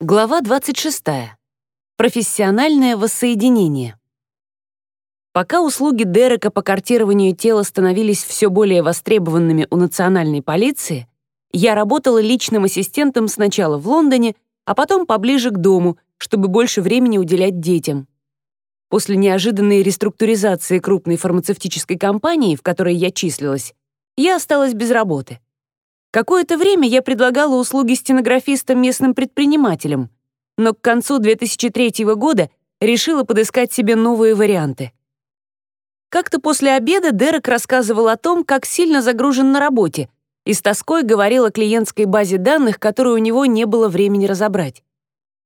Глава 26. Профессиональное воссоединение. Пока услуги Дерека по картированию тела становились все более востребованными у национальной полиции, я работала личным ассистентом сначала в Лондоне, а потом поближе к дому, чтобы больше времени уделять детям. После неожиданной реструктуризации крупной фармацевтической компании, в которой я числилась, я осталась без работы. Какое-то время я предлагала услуги стенографиста местным предпринимателям, но к концу 2003 года решила подыскать себе новые варианты. Как-то после обеда Дерек рассказывал о том, как сильно загружен на работе, и с тоской говорил о клиентской базе данных, которую у него не было времени разобрать.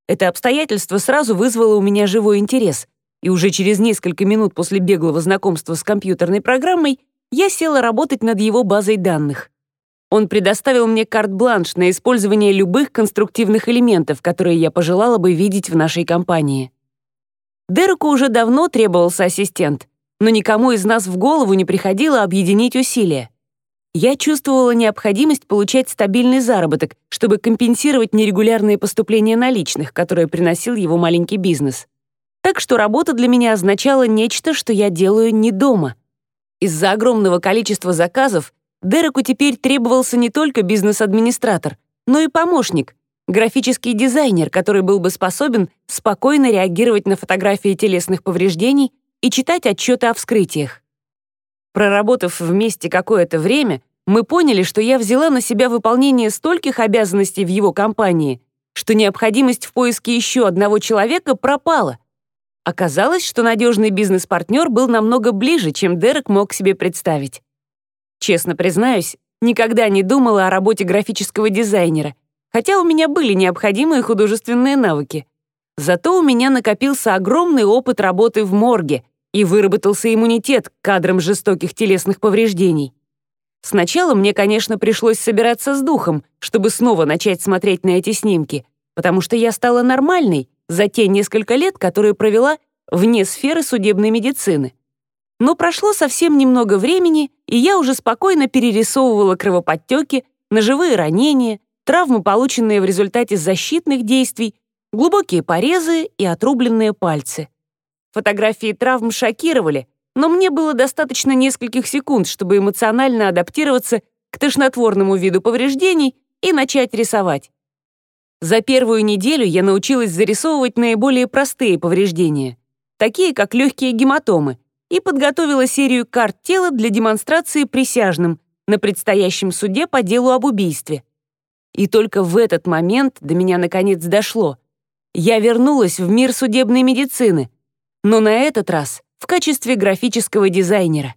Это обстоятельство сразу вызвало у меня живой интерес, и уже через несколько минут после беглого знакомства с компьютерной программой я села работать над его базой данных. Он предоставил мне карт-бланш на использование любых конструктивных элементов, которые я пожелала бы видеть в нашей компании. Дереку уже давно требовался ассистент, но никому из нас в голову не приходило объединить усилия. Я чувствовала необходимость получать стабильный заработок, чтобы компенсировать нерегулярные поступления наличных, которые приносил его маленький бизнес. Так что работа для меня означала нечто, что я делаю не дома. Из-за огромного количества заказов Дереку теперь требовался не только бизнес-администратор, но и помощник, графический дизайнер, который был бы способен спокойно реагировать на фотографии телесных повреждений и читать отчеты о вскрытиях. Проработав вместе какое-то время, мы поняли, что я взяла на себя выполнение стольких обязанностей в его компании, что необходимость в поиске еще одного человека пропала. Оказалось, что надежный бизнес-партнер был намного ближе, чем Дерек мог себе представить. Честно признаюсь, никогда не думала о работе графического дизайнера, хотя у меня были необходимые художественные навыки. Зато у меня накопился огромный опыт работы в морге и выработался иммунитет к кадрам жестоких телесных повреждений. Сначала мне, конечно, пришлось собираться с духом, чтобы снова начать смотреть на эти снимки, потому что я стала нормальной за те несколько лет, которые провела вне сферы судебной медицины. Но прошло совсем немного времени, и я уже спокойно перерисовывала кровоподтеки, ножевые ранения, травмы, полученные в результате защитных действий, глубокие порезы и отрубленные пальцы. Фотографии травм шокировали, но мне было достаточно нескольких секунд, чтобы эмоционально адаптироваться к тошнотворному виду повреждений и начать рисовать. За первую неделю я научилась зарисовывать наиболее простые повреждения, такие как легкие гематомы, и подготовила серию карт тела для демонстрации присяжным на предстоящем суде по делу об убийстве. И только в этот момент до меня наконец дошло. Я вернулась в мир судебной медицины, но на этот раз в качестве графического дизайнера.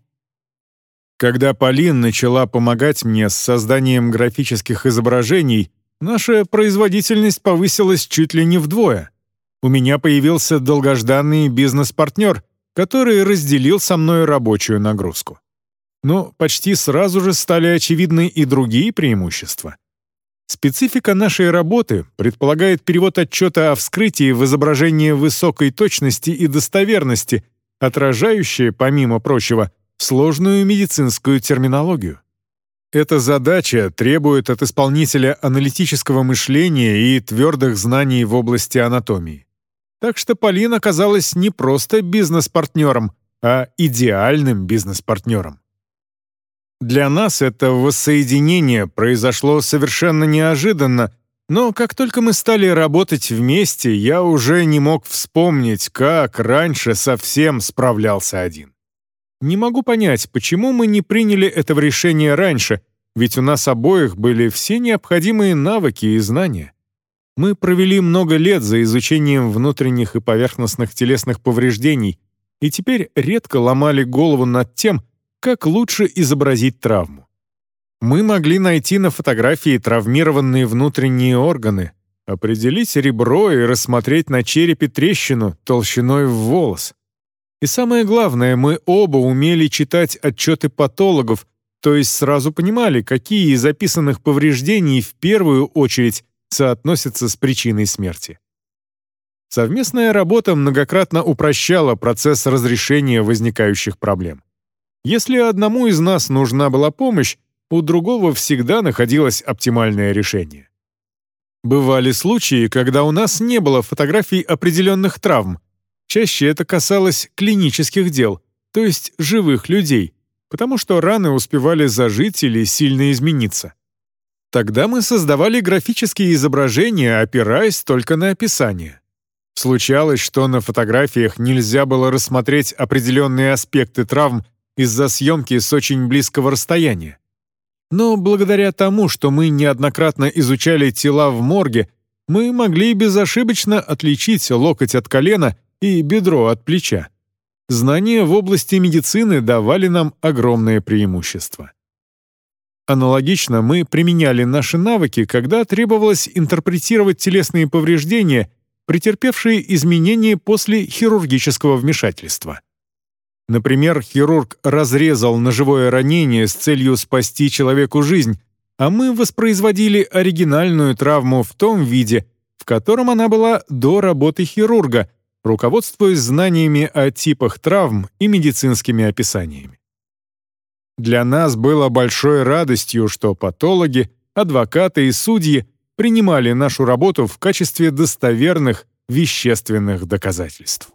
Когда Полин начала помогать мне с созданием графических изображений, наша производительность повысилась чуть ли не вдвое. У меня появился долгожданный бизнес-партнер — который разделил со мной рабочую нагрузку. Но почти сразу же стали очевидны и другие преимущества. Специфика нашей работы предполагает перевод отчета о вскрытии в изображение высокой точности и достоверности, отражающее, помимо прочего, сложную медицинскую терминологию. Эта задача требует от исполнителя аналитического мышления и твердых знаний в области анатомии. Так что Полин оказалась не просто бизнес-партнером, а идеальным бизнес-партнером. Для нас это воссоединение произошло совершенно неожиданно, но как только мы стали работать вместе, я уже не мог вспомнить, как раньше совсем справлялся один. Не могу понять, почему мы не приняли этого решения раньше, ведь у нас обоих были все необходимые навыки и знания. Мы провели много лет за изучением внутренних и поверхностных телесных повреждений и теперь редко ломали голову над тем, как лучше изобразить травму. Мы могли найти на фотографии травмированные внутренние органы, определить ребро и рассмотреть на черепе трещину толщиной в волос. И самое главное, мы оба умели читать отчеты патологов, то есть сразу понимали, какие из записанных повреждений в первую очередь соотносится с причиной смерти. Совместная работа многократно упрощала процесс разрешения возникающих проблем. Если одному из нас нужна была помощь, у другого всегда находилось оптимальное решение. Бывали случаи, когда у нас не было фотографий определенных травм. Чаще это касалось клинических дел, то есть живых людей, потому что раны успевали зажить или сильно измениться. Тогда мы создавали графические изображения, опираясь только на описание. Случалось, что на фотографиях нельзя было рассмотреть определенные аспекты травм из-за съемки с очень близкого расстояния. Но благодаря тому, что мы неоднократно изучали тела в морге, мы могли безошибочно отличить локоть от колена и бедро от плеча. Знания в области медицины давали нам огромное преимущество. Аналогично мы применяли наши навыки, когда требовалось интерпретировать телесные повреждения, претерпевшие изменения после хирургического вмешательства. Например, хирург разрезал ножевое ранение с целью спасти человеку жизнь, а мы воспроизводили оригинальную травму в том виде, в котором она была до работы хирурга, руководствуясь знаниями о типах травм и медицинскими описаниями. Для нас было большой радостью, что патологи, адвокаты и судьи принимали нашу работу в качестве достоверных вещественных доказательств.